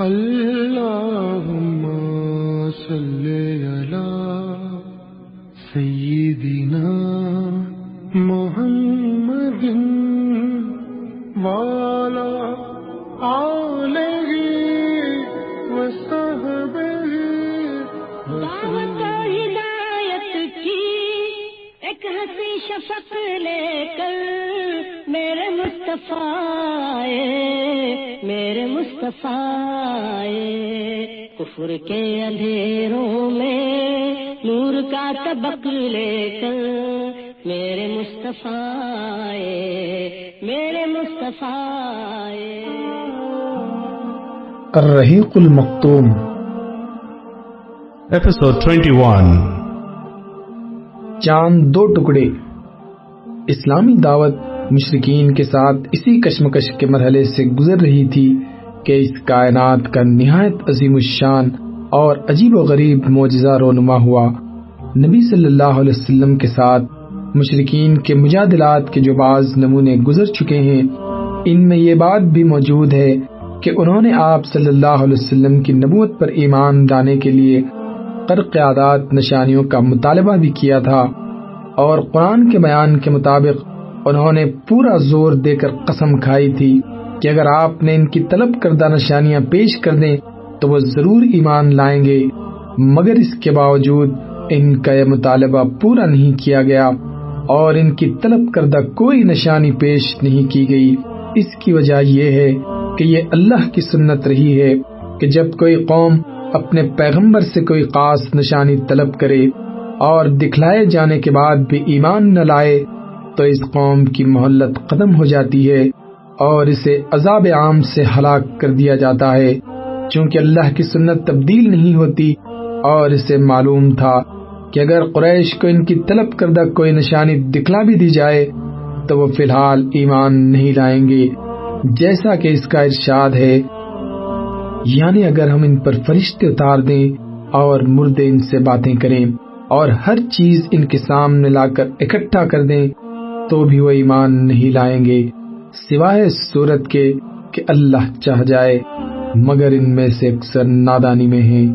اللهم صل مصطفیٰ میرے مصطفیٰ۔ کفر کے اندھیروں میں نور کا طبق لے کر میرے مصطفیٰ آئے، میرے مصطفیٰ۔ الرحیق المختوم Episode 21 چاند دو ٹکڑے اسلامی دعوت مشرقین کے ساتھ اسی کشمکش کے مرحلے سے گزر رہی تھی کہ اس کائنات کا نہایت عظیم الشان اور عجیب و غریب معجزہ رونما ہوا۔ نبی صلی اللہ علیہ وسلم کے ساتھ مشرقین کے مجادلات کے جو بعض نمونے گزر چکے ہیں، ان میں یہ بات بھی موجود ہے کہ انہوں نے آپ صلی اللہ علیہ وسلم کی نبوت پر ایمان لانے کے لیے قرق عادات نشانیوں کا مطالبہ بھی کیا تھا اور قرآن کے بیان کے مطابق انہوں نے پورا زور دے کر قسم کھائی تھی کہ اگر آپ نے ان کی طلب کردہ نشانیاں پیش کر دیں تو وہ ضرور ایمان لائیں گے۔ مگر اس کے باوجود ان کا یہ مطالبہ پورا نہیں کیا گیا اور ان کی طلب کردہ کوئی نشانی پیش نہیں کی گئی۔ اس کی وجہ یہ ہے کہ یہ اللہ کی سنت رہی ہے کہ جب کوئی قوم اپنے پیغمبر سے کوئی خاص نشانی طلب کرے اور دکھلائے جانے کے بعد بھی ایمان نہ لائے تو اس قوم کی مہلت ختم ہو جاتی ہے اور اسے عذاب عام سے ہلاک کر دیا جاتا ہے۔ چونکہ اللہ کی سنت تبدیل نہیں ہوتی اور اسے معلوم تھا کہ اگر قریش کو ان کی طلب کردہ کوئی نشانی دکھلا بھی دی جائے، تو وہ فی الحال ایمان نہیں لائیں گے۔ جیسا کہ اس کا ارشاد ہے یعنی اگر ہم ان پر فرشتے اتار دیں اور مردے ان سے باتیں کریں اور ہر چیز ان کے سامنے لا کر اکٹھا کر دیں تو بھی وہ ایمان نہیں لائیں گے، سوائے صورت کے کہ اللہ چاہ جائے، مگر ان میں سے اکثر نادانی میں ہیں۔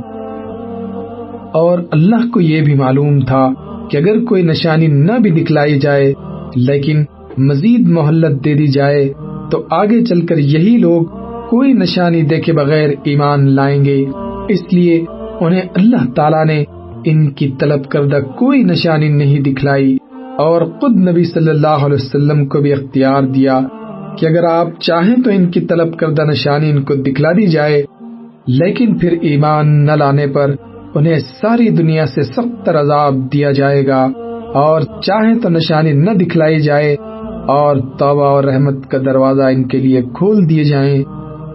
اور اللہ کو یہ بھی معلوم تھا کہ اگر کوئی نشانی نہ بھی دکھلائی جائے، لیکن مزید مہلت دے دی جائے، تو آگے چل کر یہی لوگ کوئی نشانی دیکھے بغیر ایمان لائیں گے۔ اس لیے انہیں اللہ تعالیٰ نے ان کی طلب کردہ کوئی نشانی نہیں دکھلائی۔ اور خود نبی صلی اللہ علیہ وسلم کو بھی اختیار دیا کہ اگر آپ چاہیں تو ان کی طلب کردہ نشانی ان کو دکھلا دی جائے، لیکن پھر ایمان نہ لانے پر انہیں ساری دنیا سے سخت عذاب دیا جائے گا اور چاہیں تو نشانی نہ دکھلائی جائے اور توبہ اور رحمت کا دروازہ ان کے لیے کھول دیے جائیں۔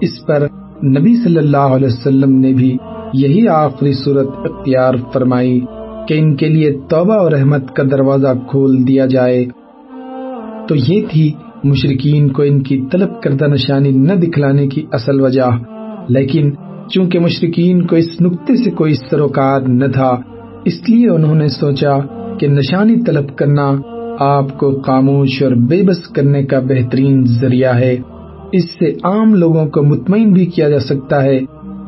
اس پر نبی صلی اللہ علیہ وسلم نے بھی یہی آخری صورت اختیار فرمائی۔ کہ ان کے لیے توبہ اور رحمت کا دروازہ کھول دیا جائے۔ تو یہ تھی مشرقین کو ان کی طلب کردہ نشانی نہ دکھلانے کی اصل وجہ۔ لیکن چونکہ مشرقین کو اس نقطے سے کوئی سروکار نہ تھا، اس لیے انہوں نے سوچا کہ نشانی طلب کرنا آپ کو خاموش اور بے بس کرنے کا بہترین ذریعہ ہے۔ اس سے عام لوگوں کو مطمئن بھی کیا جا سکتا ہے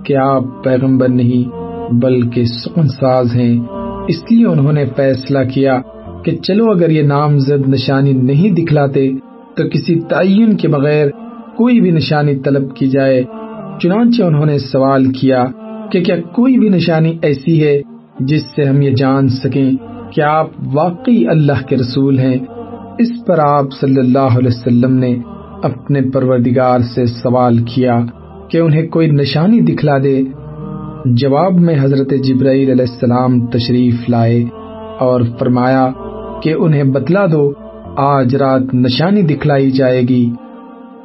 کہ آپ پیغمبر نہیں، بلکہ سکون ساز ہیں۔ اس لیے انہوں نے فیصلہ کیا کہ چلو اگر یہ نامزد نشانی نہیں دکھلاتے تو کسی تعین کے بغیر کوئی بھی نشانی طلب کی جائے۔ چنانچہ انہوں نے سوال کیا کہ کیا کوئی بھی نشانی ایسی ہے جس سے ہم یہ جان سکیں کہ آپ واقعی اللہ کے رسول ہیں۔ اس پر آپ صلی اللہ علیہ وسلم نے اپنے پروردگار سے سوال کیا کہ انہیں کوئی نشانی دکھلا دے۔ جواب میں حضرت جبرائیل علیہ السلام تشریف لائے اور فرمایا کہ انہیں بتلا دو، آج رات نشانی دکھلائی جائے گی۔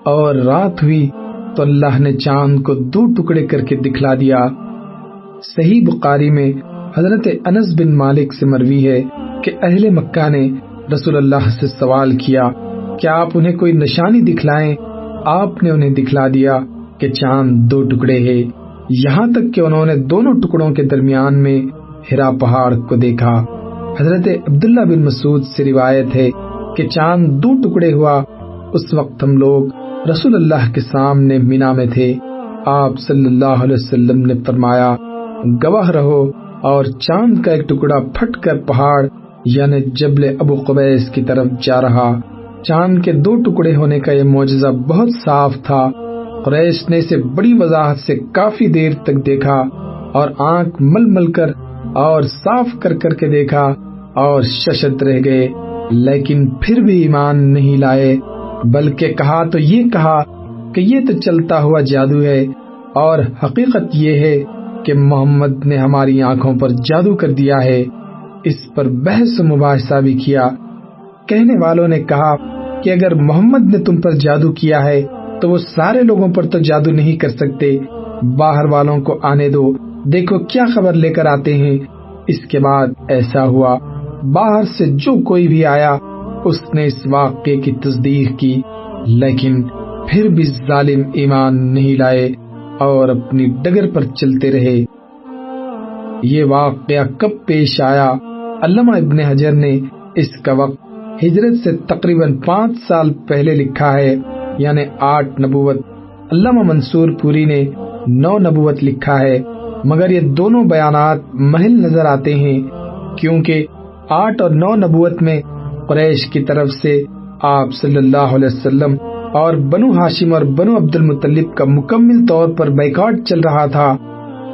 اور رات ہوئی تو اللہ نے چاند کو دو ٹکڑے کر کے دکھلا دیا۔ صحیح بخاری میں حضرت انس بن مالک سے مروی ہے کہ اہل مکہ نے رسول اللہ سے سوال کیا کہ آپ انہیں کوئی نشانی دکھلائیں؟ آپ نے انہیں دکھلا دیا کہ چاند دو ٹکڑے ہے یہاں تک کہ انہوں نے دونوں ٹکڑوں کے درمیان میں ہرا پہاڑ کو دیکھا۔ حضرت عبداللہ بن مسعود سے روایت ہے کہ چاند دو ٹکڑے ہوا۔ اس وقت ہم لوگ رسول اللہ کے سامنے مینا میں تھے۔ آپ صلی اللہ علیہ وسلم نے فرمایا، گواہ رہو اور چاند کا ایک ٹکڑا پھٹ کر پہاڑ یعنی جبل ابو قبیس کی طرف جا رہا۔ چاند کے دو ٹکڑے ہونے کا یہ معجزہ بہت صاف تھا۔ قریش نے اسے بڑی وضاحت سے کافی دیر تک دیکھا اور آنکھ مل مل کر اور صاف کر کر کے دیکھا اور ششت رہ گئے۔ لیکن پھر بھی ایمان نہیں لائے، بلکہ کہا تو یہ کہا کہ یہ تو چلتا ہوا جادو ہے اور حقیقت یہ ہے کہ محمد نے ہماری آنکھوں پر جادو کر دیا ہے۔ اس پر بحث و مباحثہ بھی کیا۔ کہنے والوں نے کہا کہ اگر محمد نے تم پر جادو کیا ہے تو وہ سارے لوگوں پر تو جادو نہیں کر سکتے۔ باہر والوں کو آنے دو۔ دیکھو کیا خبر لے کر آتے ہیں۔ اس کے بعد ایسا ہوا۔ باہر سے جو کوئی بھی آیا، اس نے اس واقعے کی تصدیق کی۔ لیکن پھر بھی ظالم ایمان نہیں لائے اور اپنی ڈگر پر چلتے رہے۔ یہ واقعہ کب پیش آیا؟ علامہ ابن حجر نے اس کا وقت ہجرت سے تقریباً پانچ سال پہلے لکھا ہے۔ یعنی آٹھ نبوت۔ علامہ منصور پوری نے نو نبوت لکھا ہے، مگر یہ دونوں بیانات محل نظر آتے ہیں، کیونکہ آٹھ اور نو نبوت میں قریش کی طرف سے آپ صلی اللہ علیہ وسلم اور بنو ہاشم اور بنو عبد المطلب کا مکمل طور پر بیکاٹ چل رہا تھا۔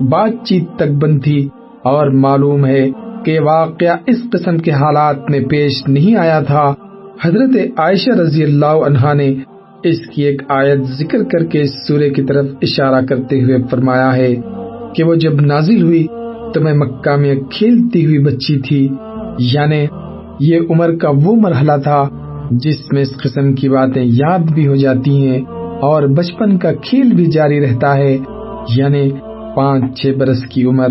بات چیت تک بند تھی اور معلوم ہے کہ واقعہ اس قسم کے حالات میں پیش نہیں آیا تھا۔ حضرت عائشہ رضی اللہ عنہا نے اس کی ایک آیت ذکر کر کے اس سورے کی طرف اشارہ کرتے ہوئے فرمایا ہے کہ وہ جب نازل ہوئی تو میں مکہ میں کھیلتی ہوئی بچی تھی۔ یعنی یہ عمر کا وہ مرحلہ تھا جس میں اس قسم کی باتیں یاد بھی ہو جاتی ہیں اور بچپن کا کھیل بھی جاری رہتا ہے۔ یعنی پانچ چھ برس کی عمر۔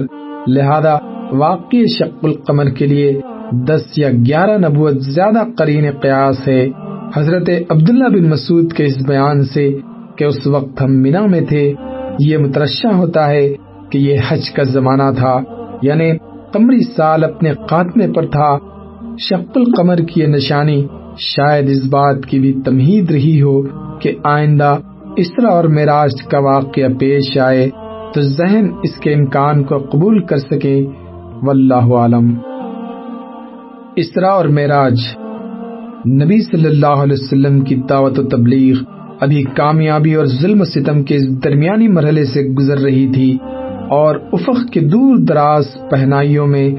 لہذا واقعی شق القمر کے لیے دس یا گیارہ نبوت زیادہ قرین قیاس ہے۔ حضرت عبداللہ بن مسعود کے اس بیان سے کہ اس وقت ہم مینا میں تھے، یہ مترشہ ہوتا ہے کہ یہ حج کا زمانہ تھا یعنی قمری سال اپنے خاتمے پر تھا۔ شق القمر کی یہ نشانی شاید اس بات کی بھی تمہید رہی ہو کہ آئندہ اسرا اور معراج کا واقعہ پیش آئے تو ذہن اس کے امکان کو قبول کر سکے واللہ عالم۔ اسرا اور معراج نبی صلی اللہ علیہ وسلم کی دعوت و تبلیغ ابھی کامیابی اور ظلم و ستم کے درمیانی مرحلے سے گزر رہی تھی اور افق کے دور دراز پہنائیوں میں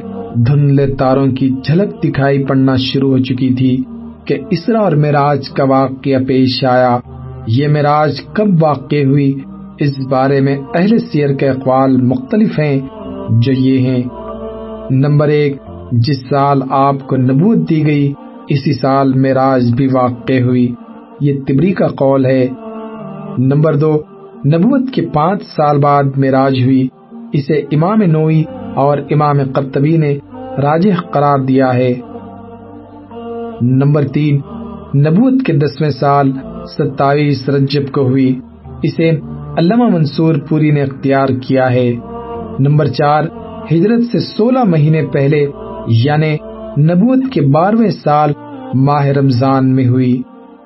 دھندلے تاروں کی جھلک دکھائی پڑنا شروع ہو چکی تھی کہ اسرا اور معراج کا واقعہ پیش آیا۔ یہ معراج کب واقع ہوئی؟ اس بارے میں اہل سیر کے اقوال مختلف ہیں، جو یہ ہیں۔ نمبر ایک، جس سال آپ کو نبوت دی گئی اسی سال معراج بھی واقع ہوئی۔ یہ تبری کا قول ہے۔ نمبر دو، نبوت کے پانچ سال بعد معراج ہوئی۔ اسے امام نوئی اور امام قرطبی نے راجح قرار دیا ہے۔ نمبر تین، نبوت کے دسویں سال ستائیس رجب کو ہوئی۔ اسے علامہ منصور پوری نے اختیار کیا ہے۔ نمبر چار، ہجرت سے سولہ مہینے پہلے یعنی نبوت کے بارہویں سال ماہ رمضان میں ہوئی۔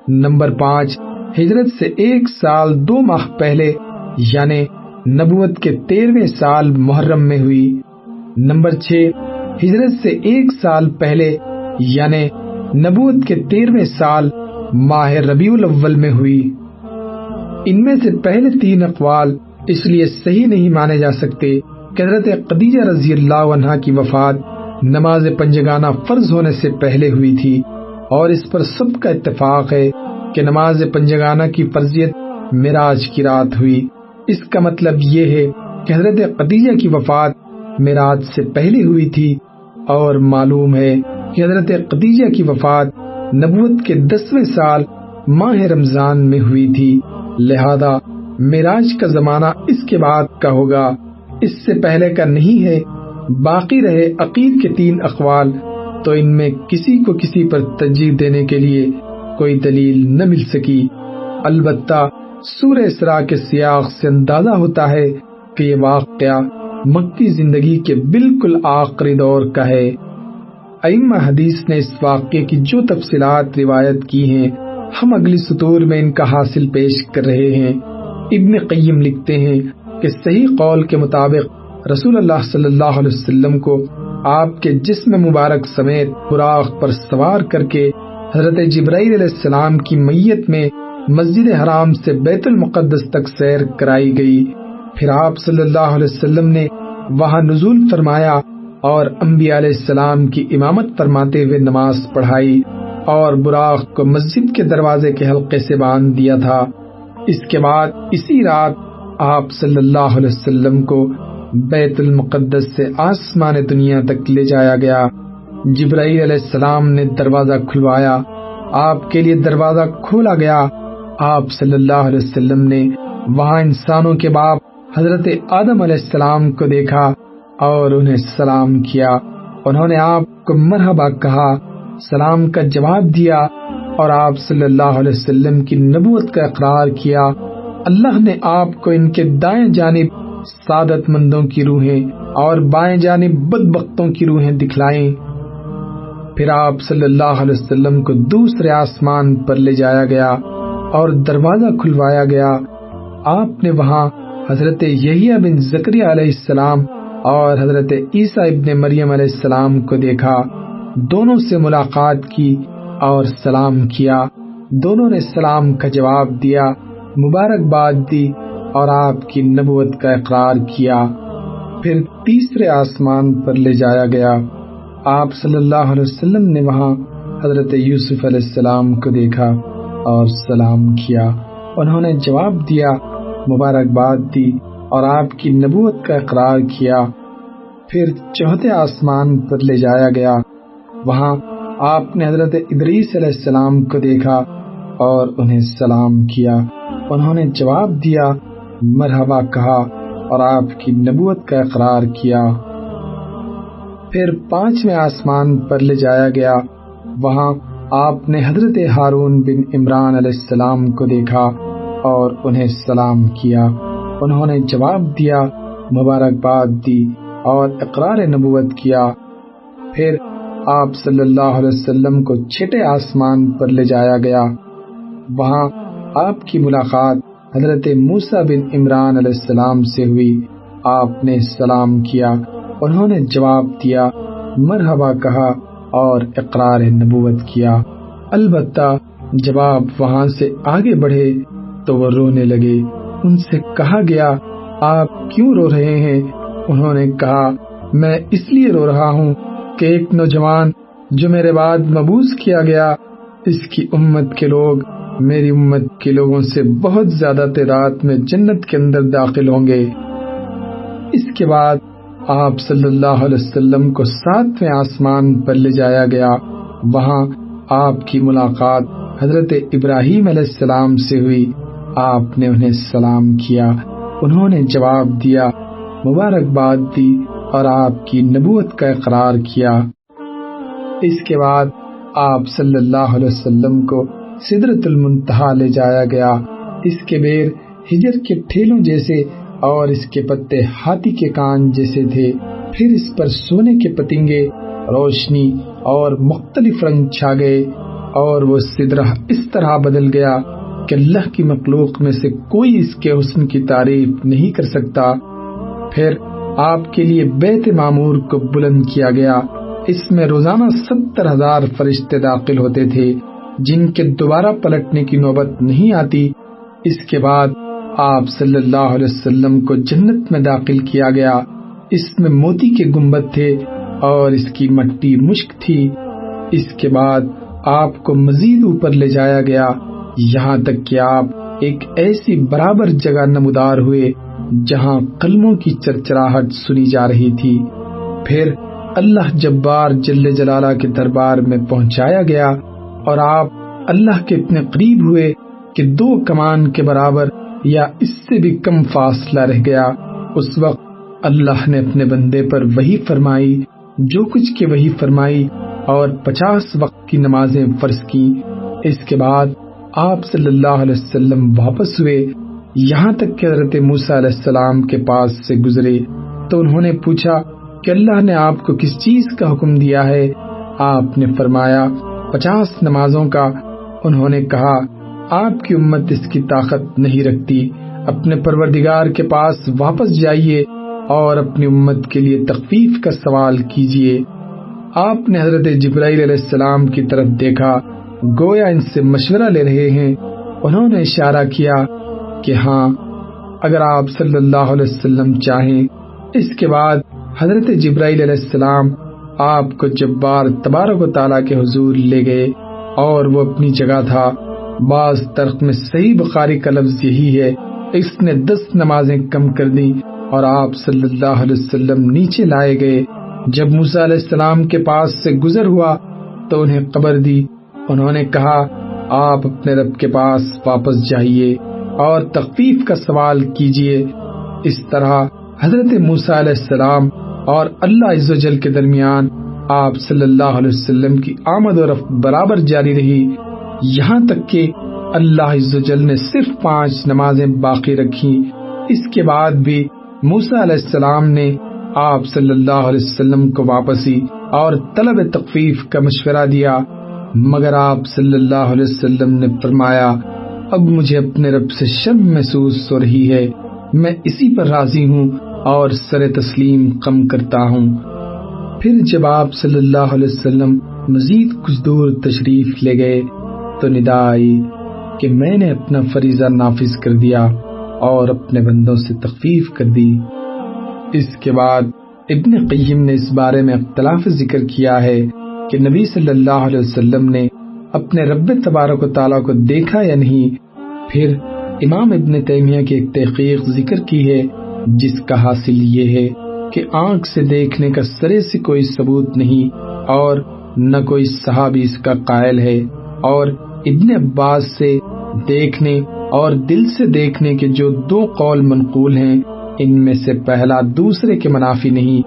نمبر پانچ، ہجرت سے ایک سال دو ماہ پہلے یعنی نبوت کے تیرہویں سال محرم میں ہوئی۔ نمبر چھ، ہجرت سے ایک سال پہلے یعنی نبوت کے تیرہویں سال ماہ ربیع الاول میں ہوئی۔ ان میں سے پہلے تین اقوال اس لیے صحیح نہیں مانے جا سکتے کہ حضرت قدیجہ رضی اللہ عنہ کی وفات نماز پنجگانہ فرض ہونے سے پہلے ہوئی تھی اور اس پر سب کا اتفاق ہے کہ نماز پنجگانہ کی فرضیت معراج کی رات ہوئی۔ اس کا مطلب یہ ہے کہ حضرت قدیجہ کی وفات معراج سے پہلے ہوئی تھی اور معلوم ہے کہ حضرت قدیجہ کی وفات نبوت کے دسویں سال ماہ رمضان میں ہوئی تھی۔ لہذا معراج کا زمانہ اس کے بعد کا ہوگا۔ اس سے پہلے کا نہیں ہے باقی رہے عقید کے تین اقوال، تو ان میں کسی کو کسی پر ترجیح دینے کے لیے کوئی دلیل نہ مل سکی۔ البتہ سور اسرا کے سیاق سے اندازہ ہوتا ہے کہ یہ واقعہ مکی زندگی کے بالکل آخری دور کا ہے۔ ائمہ حدیث نے اس واقعے کی جو تفصیلات روایت کی ہیں، ہم اگلی سطور میں ان کا حاصل پیش کر رہے ہیں۔ ابن قیم لکھتے ہیں کہ صحیح قول کے مطابق رسول اللہ صلی اللہ علیہ وسلم کو آپ کے جسم مبارک سمیت براق پر سوار کر کے حضرت جبرائیل علیہ السلام کی میت میں مسجد حرام سے بیت المقدس تک سیر کرائی گئی۔ پھر آپ صلی اللہ علیہ وسلم نے وہاں نزول فرمایا اور انبیاء علیہ السلام کی امامت فرماتے ہوئے نماز پڑھائی اور براق کو مسجد کے دروازے کے حلقے سے باندھ دیا تھا۔ اس کے بعد اسی رات آپ صلی اللہ علیہ وسلم کو بیت المقدس سے آسمان دنیا تک لے جایا گیا۔ جبرائیل علیہ السلام نے دروازہ کھلوایا۔ آپ کے لیے دروازہ کھولا گیا۔ آپ صلی اللہ علیہ وسلم نے وہاں انسانوں کے باپ حضرت آدم علیہ السلام کو دیکھا اور انہیں سلام کیا۔ انہوں نے آپ کو مرحبا کہا، سلام کا جواب دیا اور آپ صلی اللہ علیہ وسلم کی نبوت کا اقرار کیا۔ اللہ نے آپ کو ان کے دائیں جانب سعادت مندوں کی روحیں اور بائیں جانب بدبختوں کی روحیں دکھلائیں۔ پھر آپ صلی اللہ علیہ وسلم کو دوسرے آسمان پر لے جایا گیا اور دروازہ کھلوایا گیا۔ آپ نے وہاں حضرت یحییٰ بن زکریہ علیہ السلام اور حضرت عیسیٰ ابن مریم علیہ السلام کو دیکھا۔ دونوں سے ملاقات کی اور سلام کیا۔ دونوں نے سلام کا جواب دیا، مبارکباد دی اور آپ کی نبوت کا اقرار کیا، پھر تیسرے آسمان پر لے جایا گیا۔ آپ صلی اللہ علیہ وسلم نے وہاں حضرت یوسف علیہ السلام کو دیکھا اور سلام کیا۔ انہوں نے جواب دیا، مبارکباد دی اور آپ کی نبوت کا اقرار کیا۔ پھر چوتھے آسمان پر لے جایا گیا۔ وہاں آپ نے حضرت ادریس علیہ السلام کو دیکھا اور انہیں سلام کیا۔ انہوں نے جواب دیا مرحبا کہا اور آپ کی نبوت کا اقرار کیا۔ پھر پانچویں آسمان پر لے جایا گیا۔ وہاں آپ نے حضرت ہارون بن عمران علیہ السلام کو دیکھا اور انہیں سلام کیا۔ انہوں نے جواب دیا، مبارکباد دی اور اقرار نبوت کیا۔ پھر آپ صلی اللہ علیہ وسلم کو چھٹے آسمان پر لے جایا گیا۔ وہاں آپ کی ملاقات حضرت موسا بن عمران علیہ السلام سے ہوئی۔ آپ نے سلام کیا، انہوں نے جواب دیا، مرحبا کہا اور اقرار نبوت کیا۔ البتہ جب آپ وہاں سے آگے بڑھے تو وہ رونے لگے۔ ان سے کہا گیا، آپ کیوں رو رہے ہیں؟ انہوں نے کہا، میں اس لیے رو رہا ہوں کہ ایک نوجوان جو میرے بعد مبوس کیا گیا، اس کی امت کے لوگ میری امت کے لوگوں سے بہت زیادہ تعداد میں جنت کے اندر داخل ہوں گے۔ اس کے بعد آپ صلی اللہ علیہ وسلم کو ساتویں آسمان پر لے جایا گیا۔ وہاں آپ کی ملاقات حضرت ابراہیم علیہ السلام سے ہوئی۔ آپ نے انہیں سلام کیا۔ انہوں نے جواب دیا مبارکباد دی اور آپ کی نبوت کا اقرار کیا۔ اس کے بعد آپ صلی اللہ علیہ وسلم کو سدرت المنتہا لے جایا گیا۔ اس کے بیر ہجر کے ٹھیلوں جیسے اور اس کے پتے ہاتھی کے کان جیسے تھے۔ پھر اس پر سونے کے پتنگے روشنی اور مختلف رنگ چھا گئے اور وہ سدرہ اس طرح بدل گیا کہ اللہ کی مخلوق میں سے کوئی اس کے حسن کی تعریف نہیں کر سکتا۔ پھر آپ کے لیے بیت معمور کو بلند کیا گیا۔ اس میں روزانہ ستر ہزار فرشتے داخل ہوتے تھے۔ جن کے دوبارہ پلٹنے کی نوبت نہیں آتی، اس کے بعد آپ صلی اللہ علیہ وسلم کو جنت میں داخل کیا گیا۔ اس میں موتی کے گنبد تھے اور اس کی مٹی مشک تھی۔ اس کے بعد آپ کو مزید اوپر لے جایا گیا۔ یہاں تک کہ آپ ایک ایسی برابر جگہ نمودار ہوئے جہاں قلموں کی چرچراہٹ سنی جا رہی تھی۔ پھر اللہ جبار جل جلالہ کے دربار میں پہنچایا گیا۔ اور آپ اللہ کے اتنے قریب ہوئے کہ دو کمان کے برابر یا اس سے بھی کم فاصلہ رہ گیا، اس وقت اللہ نے اپنے بندے پر وہی فرمائی، جو کچھ کی وہی فرمائی اور پچاس وقت کی نمازیں فرض کی اس کے بعد آپ صلی اللہ علیہ وسلم واپس ہوئے۔ یہاں تک کہ حضرت موسیٰ علیہ السلام کے پاس سے گزرے۔ تو انہوں نے پوچھا کہ اللہ نے آپ کو کس چیز کا حکم دیا ہے؟ آپ نے فرمایا پچاس نمازوں کا انہوں نے کہا، آپ کی امت اس کی طاقت نہیں رکھتی۔ اپنے پروردگار کے پاس واپس جائیے اور اپنی امت کے لیے تخفیف کا سوال کیجیے۔ آپ نے حضرت جبرائیل علیہ السلام کی طرف دیکھا، گویا ان سے مشورہ لے رہے ہیں۔ انہوں نے اشارہ کیا کہ ہاں اگر آپ صلی اللہ علیہ وسلم چاہیں۔ اس کے بعد حضرت جبرائیل علیہ السلام آپ کو جبار تبارک و تعالیٰ کے حضور لے گئے اور وہ اپنی جگہ تھا، بعض ترک میں صحیح بخاری کا لفظ یہی ہے، اس نے دس نمازیں کم کر دی اور آپ صلی اللہ علیہ وسلم نیچے لائے گئے۔ جب موسیٰ علیہ السلام کے پاس سے گزر ہوا تو انہیں قبر دی۔ انہوں نے کہا، آپ اپنے رب کے پاس واپس جائیے اور تخفیف کا سوال کیجیے۔ اس طرح حضرت موسیٰ علیہ السلام اور اللہ عز و جل کے درمیان آپ صلی اللہ علیہ وسلم کی آمد و رفت برابر جاری رہی۔ یہاں تک کہ اللہ عز و جل نے صرف پانچ نمازیں باقی رکھی اس کے بعد بھی موسیٰ علیہ السلام نے آپ صلی اللہ علیہ وسلم کو واپسی اور طلب تخفیف کا مشورہ دیا۔ مگر آپ صلی اللہ علیہ وسلم نے فرمایا، اب مجھے اپنے رب سے شرم محسوس ہو رہی ہے۔ میں اسی پر راضی ہوں۔ اور سر تسلیم کم کرتا ہوں۔ پھر جب آپ صلی اللہ علیہ وسلم مزید کچھ دور تشریف لے گئے تو ندا آئی کہ میں نے اپنا فریضہ نافذ کر دیا اور اپنے بندوں سے تخفیف کر دی۔ اس کے بعد ابن قیم نے اس بارے میں اختلاف ذکر کیا ہے کہ نبی صلی اللہ علیہ وسلم نے اپنے رب تبارک و تعالیٰ کو دیکھا یا نہیں۔ پھر امام ابن تیمیہ کی ایک تحقیق ذکر کی ہے جس کا حاصل یہ ہے کہ آنکھ سے دیکھنے کا سرے سے کوئی ثبوت نہیں اور نہ کوئی صحابی اس کا قائل ہے اور ابن عباس سے دیکھنے اور دل سے دیکھنے کے جو دو قول منقول ہیں، ان میں سے پہلا دوسرے کے منافی نہیں۔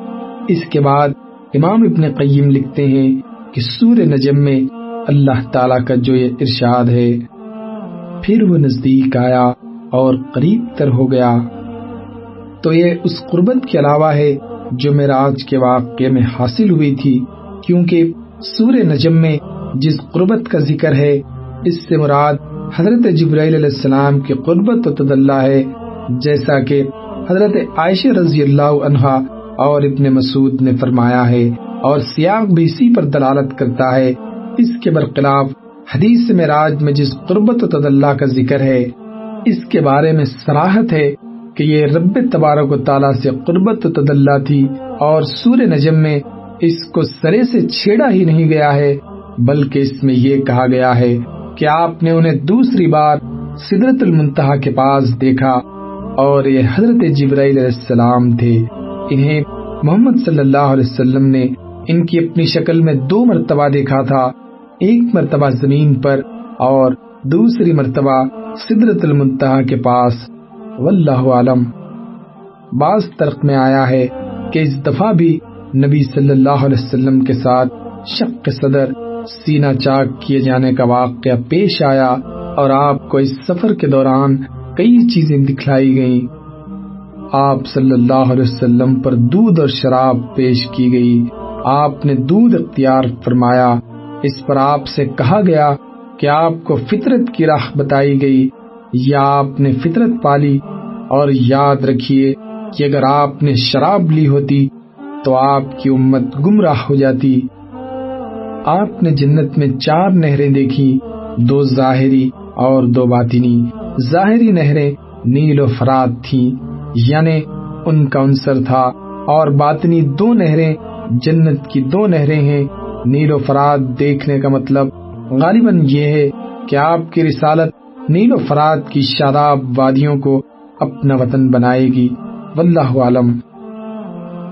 اس کے بعد امام ابن قیم لکھتے ہیں کہ سور نجم میں اللہ تعالی کا جو یہ ارشاد ہے، پھر وہ نزدیک آیا اور قریب تر ہو گیا۔ تو یہ اس قربت کے علاوہ ہے جو میرا آج کے واقعے میں حاصل ہوئی تھی، کیونکہ سور نجم میں جس قربت کا ذکر ہے، اس سے مراد حضرت جبرائیل علیہ السلام کی قربت و تدلہ ہے، جیسا کہ حضرت عائشہ رضی اللہ عنہا اور ابن مسعود نے فرمایا ہے اور سیاق بھی اسی پر دلالت کرتا ہے۔ اس کے برخلاف حدیث میں راج میں جس قربت و تدلہ کا ذکر ہے، اس کے بارے میں سراحت ہے کہ یہ رب تبارک و تعالیٰ سے قربت و تدلہ تھی اور سور نجم میں اس کو سرے سے چھیڑا ہی نہیں گیا ہے، بلکہ اس میں یہ کہا گیا ہے کہ آپ نے انہیں دوسری بار سدرت المنتہا کے پاس دیکھا اور یہ حضرت جبرائیل علیہ السلام تھے۔ انہیں محمد صلی اللہ علیہ وسلم نے ان کی اپنی شکل میں دو مرتبہ دیکھا تھا، ایک مرتبہ زمین پر اور دوسری مرتبہ سدرت المنتہا کے پاس۔ واللہ عالم۔ بعض ترک میں آیا ہے کہ اس دفعہ بھی نبی صلی اللہ علیہ وسلم کے ساتھ شک صدر، سینہ چاک کیے جانے کا واقعہ پیش آیا اور آپ کو اس سفر کے دوران کئی چیزیں دکھلائی گئیں۔ آپ صلی اللہ علیہ وسلم پر دودھ اور شراب پیش کی گئی۔ آپ نے دودھ اختیار فرمایا۔ اس پر آپ سے کہا گیا کہ آپ کو فطرت کی راہ بتائی گئی۔ یا آپ نے فطرت پالی اور یاد رکھیے کہ اگر آپ نے شراب لی ہوتی تو آپ کی امت گمراہ ہو جاتی۔ آپ نے جنت میں چار نہریں دیکھی، دو ظاہری اور دو باطنی۔ ظاہری نہریں نیل و فرات تھیں یعنی ان کا عنصر تھا۔ اور باطنی دو نہریں، جنت کی دو نہریں ہیں۔ نیل و فرات دیکھنے کا مطلب غالباً یہ ہے کہ آپ کی رسالت نیل و فرات کی شاداب وادیوں کو اپنا وطن بنائے گی۔ واللہ عالم۔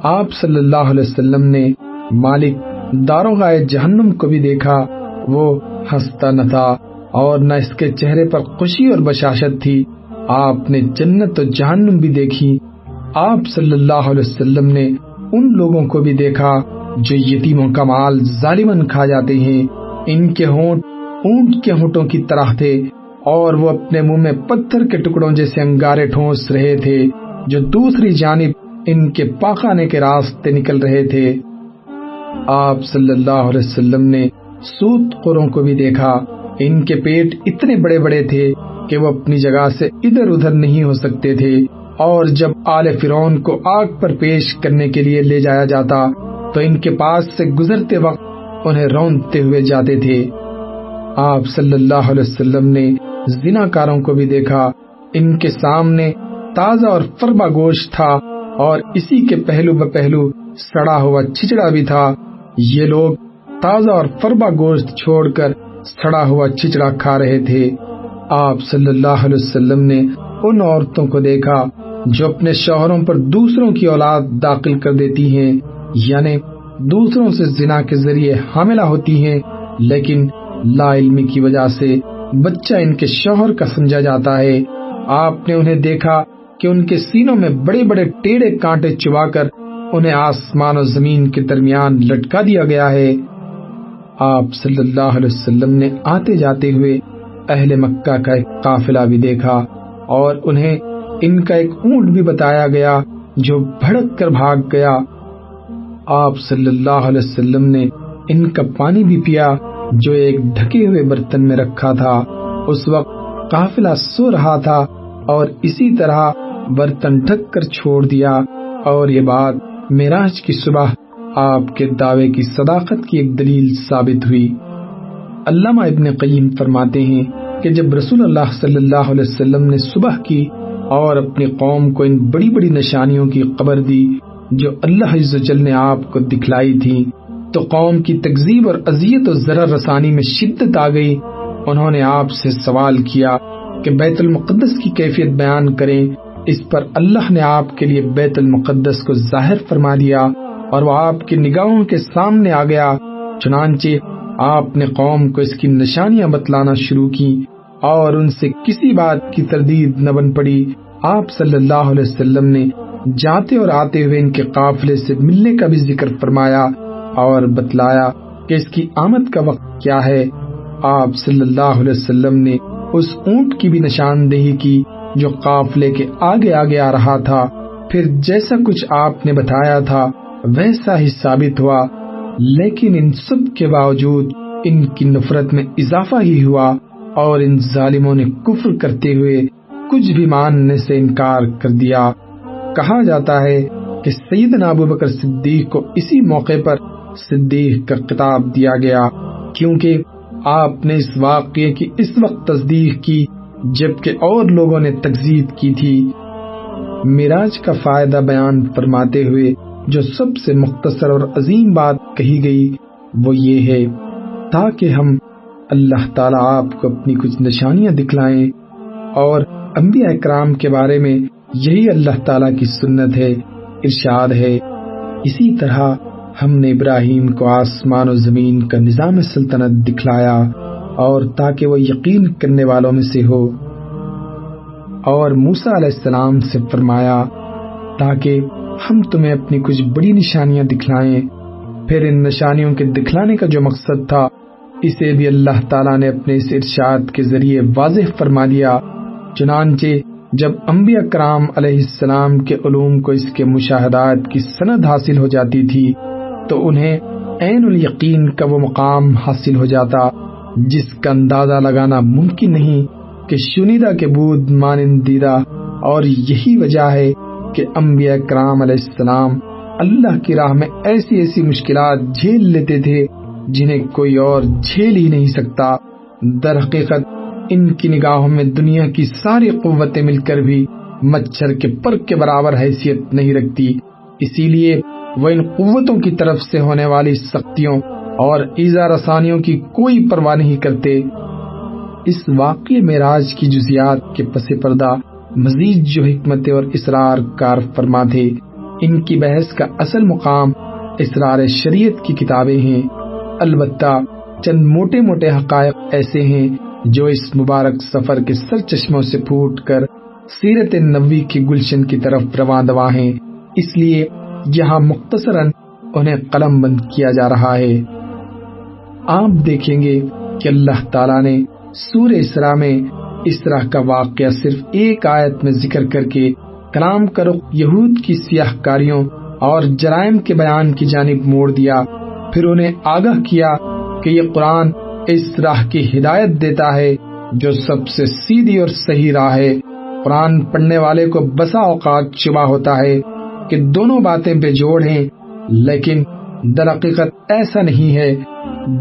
آپ صلی اللہ علیہ وسلم نے مالک داروغ جہنم کو بھی دیکھا۔ وہ ہنستا نہ تھا اور نہ اس کے چہرے پر خوشی اور بشاشت تھی۔ آپ نے جنت و جہنم بھی دیکھی۔ آپ صلی اللہ علیہ وسلم نے ان لوگوں کو بھی دیکھا جو یتیموں کا مال ظالمن کھا جاتے ہیں۔ ان کے ہونٹ اونٹ کے ہونٹوں کی طرح تھے۔ اور وہ اپنے منہ میں پتھر کے ٹکڑوں جیسے انگارے ٹھونس رہے تھے، جو دوسری جانب ان کے پاخانے کے راستے نکل رہے تھے۔ آپ صلی اللہ علیہ وسلم نے سوت خوروں کو بھی دیکھا۔ ان کے پیٹ اتنے بڑے بڑے تھے کہ وہ اپنی جگہ سے ادھر ادھر نہیں ہو سکتے تھے۔ اور جب آل فرون کو آگ پر پیش کرنے کے لیے لے جایا جاتا، تو ان کے پاس سے گزرتے وقت انہیں رونتے ہوئے جاتے تھے۔ آپ صلی اللہ علیہ وسلم نے زنا کاروں کو بھی دیکھا۔ ان کے سامنے تازہ اور فربا گوشت تھا اور اسی کے پہلو ب پہلو سڑا ہوا چھچڑا بھی تھا۔ یہ لوگ تازہ اور فربا گوشت چھوڑ کر سڑا ہوا چھچڑا کھا رہے تھے۔ آپ صلی اللہ علیہ وسلم نے ان عورتوں کو دیکھا جو اپنے شوہروں پر دوسروں کی اولاد داخل کر دیتی ہیں۔ یعنی دوسروں سے زنا کے ذریعے حاملہ ہوتی ہیں، لیکن لا علمی کی وجہ سے بچہ ان کے شوہر کا سمجھا جاتا ہے۔ آپ نے انہیں دیکھا کہ ان کے سینوں میں بڑے بڑے ٹیڑے کانٹے چبا کر انہیں آسمان و زمین کے درمیان لٹکا دیا گیا ہے۔ آپ صلی اللہ علیہ وسلم نے آتے جاتے ہوئے اہل مکہ کا ایک قافلہ بھی دیکھا اور انہیں ان کا ایک اونٹ بھی بتایا گیا جو بھڑک کر بھاگ گیا۔ آپ صلی اللہ علیہ وسلم نے ان کا پانی بھی پیا۔ جو ایک ڈھکے ہوئے برتن میں رکھا تھا، اس وقت قافلہ سو رہا تھا اور اسی طرح برتن ڈھک کر چھوڑ دیا۔ اور یہ بات میراج کی صبح آپ کے دعوے کی صداقت کی ایک دلیل ثابت ہوئی۔ علامہ ابن قیم فرماتے ہیں کہ جب رسول اللہ صلی اللہ علیہ وسلم نے صبح کی اور اپنی قوم کو ان بڑی بڑی نشانیوں کی خبر دی جو اللہ عز و جل نے آپ کو دکھلائی تھی تو قوم کی تکزیب اور اذیت و ذرا رسانی میں شدت آ گئی۔ انہوں نے آپ سے سوال کیا کہ بیت المقدس کی کیفیت بیان کریں۔ اس پر اللہ نے آپ کے لیے بیت المقدس کو ظاہر فرما دیا اور وہ آپ کی نگاہوں کے سامنے آ گیا۔ چنانچہ آپ نے قوم کو اس کی نشانیاں بتلانا شروع کی اور ان سے کسی بات کی تردید نہ بن پڑی۔ آپ صلی اللہ علیہ وسلم نے جاتے اور آتے ہوئے ان کے قافلے سے ملنے کا بھی ذکر فرمایا۔ اور بتلایا کہ اس کی آمد کا وقت کیا ہے۔ آپ صلی اللہ علیہ وسلم نے اس اونٹ کی بھی نشاندہی کی جو قافلے کے آگے آگے آ رہا تھا۔ پھر جیسا کچھ آپ نے بتایا تھا، ویسا ہی ثابت ہوا۔ لیکن ان سب کے باوجود ان کی نفرت میں اضافہ ہی ہوا اور ان ظالموں نے کفر کرتے ہوئے کچھ بھی ماننے سے انکار کر دیا۔ کہا جاتا ہے کہ سیدنا ابو بکر صدیق کو اسی موقع پر صدیق کا خطاب دیا گیا، کیونکہ آپ نے اس واقعے کی اس وقت تصدیق کی جبکہ اور لوگوں نے تکزیب کی تھی۔ میراج کا فائدہ بیان فرماتے ہوئے جو سب سے مختصر اور عظیم بات کہی گئی وہ یہ ہے، تاکہ ہم اللہ تعالیٰ آپ کو اپنی کچھ نشانیاں دکھلائیں اور انبیاء اکرام کے بارے میں یہی اللہ تعالیٰ کی سنت ہے، ارشاد ہے۔ اسی طرح ہم نے ابراہیم کو آسمان و زمین کا نظام سلطنت دکھلایا اور تاکہ وہ یقین کرنے والوں میں سے ہو۔ اور موسا علیہ السلام سے فرمایا، تاکہ ہم تمہیں اپنی کچھ بڑی نشانیاں دکھلائیں۔ پھر ان نشانیوں کے دکھلانے کا جو مقصد تھا، اسے بھی اللہ تعالیٰ نے اپنے اس ارشاد کے ذریعے واضح فرما دیا۔ چنانچہ جب انبیاء کرام علیہ السلام کے علوم کو اس کے مشاہدات کی سند حاصل ہو جاتی تھی تو انہیں عین الیقین کا وہ مقام حاصل ہو جاتا، جس کا اندازہ لگانا ممکن نہیں کہ شنیدہ کے بود مانندیدہ۔ اور یہی وجہ ہے کہ انبیاء کرام علیہ السلام اللہ کی راہ میں ایسی ایسی مشکلات جھیل لیتے تھے جنہیں کوئی اور جھیل ہی نہیں سکتا۔ در حقیقت، ان کی نگاہوں میں دنیا کی ساری قوتیں مل کر بھی مچھر کے پر کے برابر حیثیت نہیں رکھتی۔ اسی لیے وہ ان قوتوں کی طرف سے ہونے والی سختیوں اور ایزا رسانیوں کی کوئی پرواہ نہیں کرتے۔ اس واقعی معراج کی جزیات کے پس پردہ مزید جو حکمت اور اسرار کار فرما تھے، ان کی بحث کا اصل مقام اسرار شریعت کی کتابیں ہیں۔ البتہ چند موٹے موٹے حقائق ایسے ہیں جو اس مبارک سفر کے سر چشموں سے پھوٹ کر سیرت نبوی کی گلشن کی طرف رواں دوا ہیں۔ اس لیے یہاں مختصراً انہیں قلم بند کیا جا رہا ہے۔ آپ دیکھیں گے کہ اللہ تعالیٰ نے سور اسرا میں اس طرح کا واقعہ صرف ایک آیت میں ذکر کر کے کلام کا رخ یہود کی سیاہ کاریوں اور جرائم کے بیان کی جانب موڑ دیا۔ پھر انہیں آگاہ کیا کہ یہ قرآن اس راہ کی ہدایت دیتا ہے جو سب سے سیدھی اور صحیح راہ ہے۔ قرآن پڑھنے والے کو بسا اوقات چبا ہوتا ہے۔ کہ دونوں باتیں بے جوڑ ہیں، لیکن در حقیقت ایسا نہیں ہے،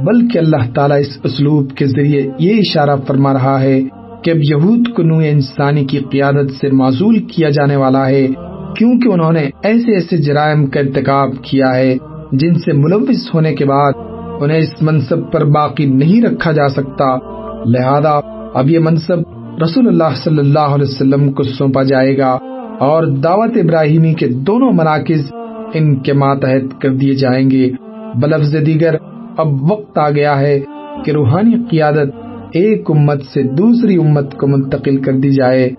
بلکہ اللہ تعالیٰ اس اسلوب کے ذریعے یہ اشارہ فرما رہا ہے کہ اب یہود کو نوع انسانی کی قیادت سے معذول کیا جانے والا ہے، کیونکہ انہوں نے ایسے ایسے جرائم کا ارتکاب کیا ہے، جن سے ملوث ہونے کے بعد انہیں اس منصب پر باقی نہیں رکھا جا سکتا۔ لہذا اب یہ منصب رسول اللہ صلی اللہ علیہ وسلم کو سونپا جائے گا۔ اور دعوت ابراہیمی کے دونوں مراکز ان کے ماتحت کر دیے جائیں گے۔ بلفظ دیگر اب وقت آ گیا ہے کہ روحانی قیادت ایک امت سے دوسری امت کو منتقل کر دی جائے۔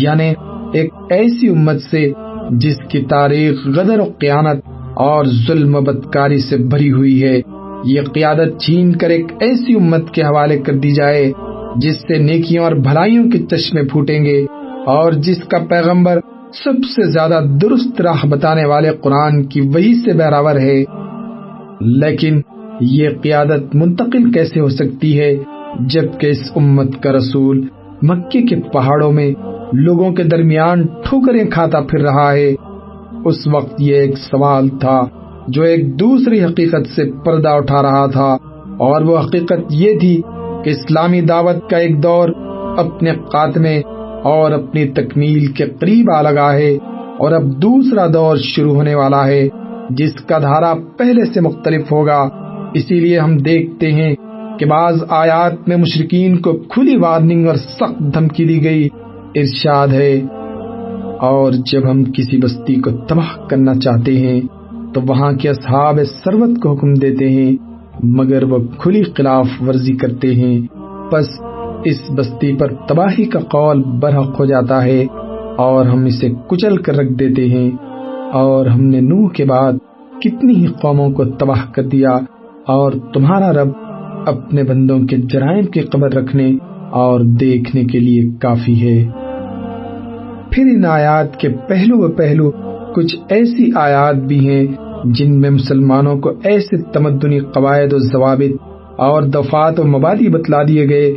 یعنی ایک ایسی امت سے جس کی تاریخ غدر و قیانت اور ظلم و بدکاری سے بھری ہوئی ہے۔ یہ قیادت چھین کر ایک ایسی امت کے حوالے کر دی جائے جس سے نیکیوں اور بھلائیوں کے چشمے پھوٹیں گے۔ اور جس کا پیغمبر سب سے زیادہ درست راہ بتانے والے قرآن کی وہی سے بہراور ہے، لیکن یہ قیادت منتقل کیسے ہو سکتی ہے؟ جبکہ اس امت کا رسول مکے کے پہاڑوں میں لوگوں کے درمیان ٹھوکریں کھاتا پھر رہا ہے۔ اس وقت یہ ایک سوال تھا جو ایک دوسری حقیقت سے پردہ اٹھا رہا تھا، اور وہ حقیقت یہ تھی کہ اسلامی دعوت کا ایک دور اپنے خاتمے اور اپنی تکمیل کے قریب آ لگا ہے اور اب دوسرا دور شروع ہونے والا ہے، جس کا دھارا پہلے سے مختلف ہوگا۔ اسی لیے ہم دیکھتے ہیں کہ بعض آیات میں مشرقین کو کھلی وارننگ اور سخت دھمکی دی گئی، ارشاد ہے۔ اور جب ہم کسی بستی کو تباہ کرنا چاہتے ہیں، تو وہاں کے اصحاب سربت کو حکم دیتے ہیں، مگر وہ کھلی خلاف ورزی کرتے ہیں۔ بس اس بستی پر تباہی کا قول برحق ہو جاتا ہے اور ہم اسے کچل کر رکھ دیتے ہیں اور ہم نے نوح کے بعد کتنی ہی قوموں کو تباہ کر دیا اور تمہارا رب اپنے بندوں کے جرائم کی قبر رکھنے اور دیکھنے کے لیے کافی ہے۔ پھر ان آیات کے پہلو و پہلو کچھ ایسی آیات بھی ہیں جن میں مسلمانوں کو ایسے تمدنی قواعد و ضوابط اور دفات و مبادی بتلا دیے گئے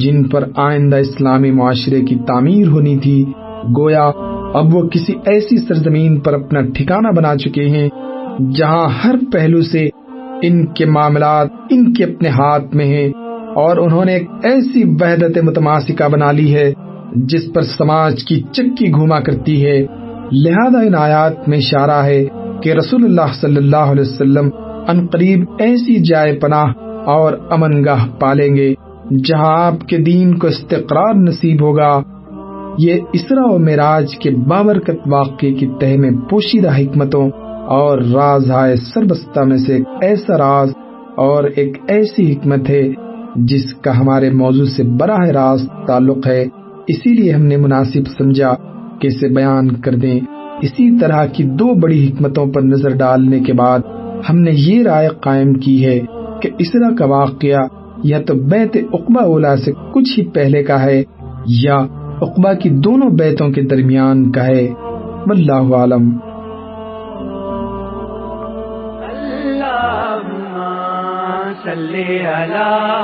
جن پر آئندہ اسلامی معاشرے کی تعمیر ہونی تھی، گویا اب وہ کسی ایسی سرزمین پر اپنا ٹھکانہ بنا چکے ہیں، جہاں ہر پہلو سے ان کے معاملات ان کے اپنے ہاتھ میں ہیں اور انہوں نے ایک ایسی وحدت متماسکہ بنا لی ہے، جس پر سماج کی چکی گھوما کرتی ہے۔ لہذا ان آیات میں اشارہ ہے کہ رسول اللہ صلی اللہ علیہ وسلم ان قریب ایسی جائے پناہ اور امن گاہ پالیں گے۔ جہاں آپ کے دین کو استقرار نصیب ہوگا، یہ اسرا و معراج کے بابرکت واقعے کی تہ میں پوشیدہ حکمتوں اور راز ہائے سربستہ میں سے ایک ایسا راز اور ایک ایسی حکمت ہے جس کا ہمارے موضوع سے براہ راست تعلق ہے۔ اسی لیے ہم نے مناسب سمجھا کہ اسے بیان کر دیں۔ اسی طرح کی دو بڑی حکمتوں پر نظر ڈالنے کے بعد ہم نے یہ رائے قائم کی ہے کہ اسرا کا واقعہ یا تو بیت اقبا اولا سے کچھ ہی پہلے کا ہے، یا اقبا کی دونوں بیتوں کے درمیان کا ہے۔ واللہ عالم۔ صلی اللہ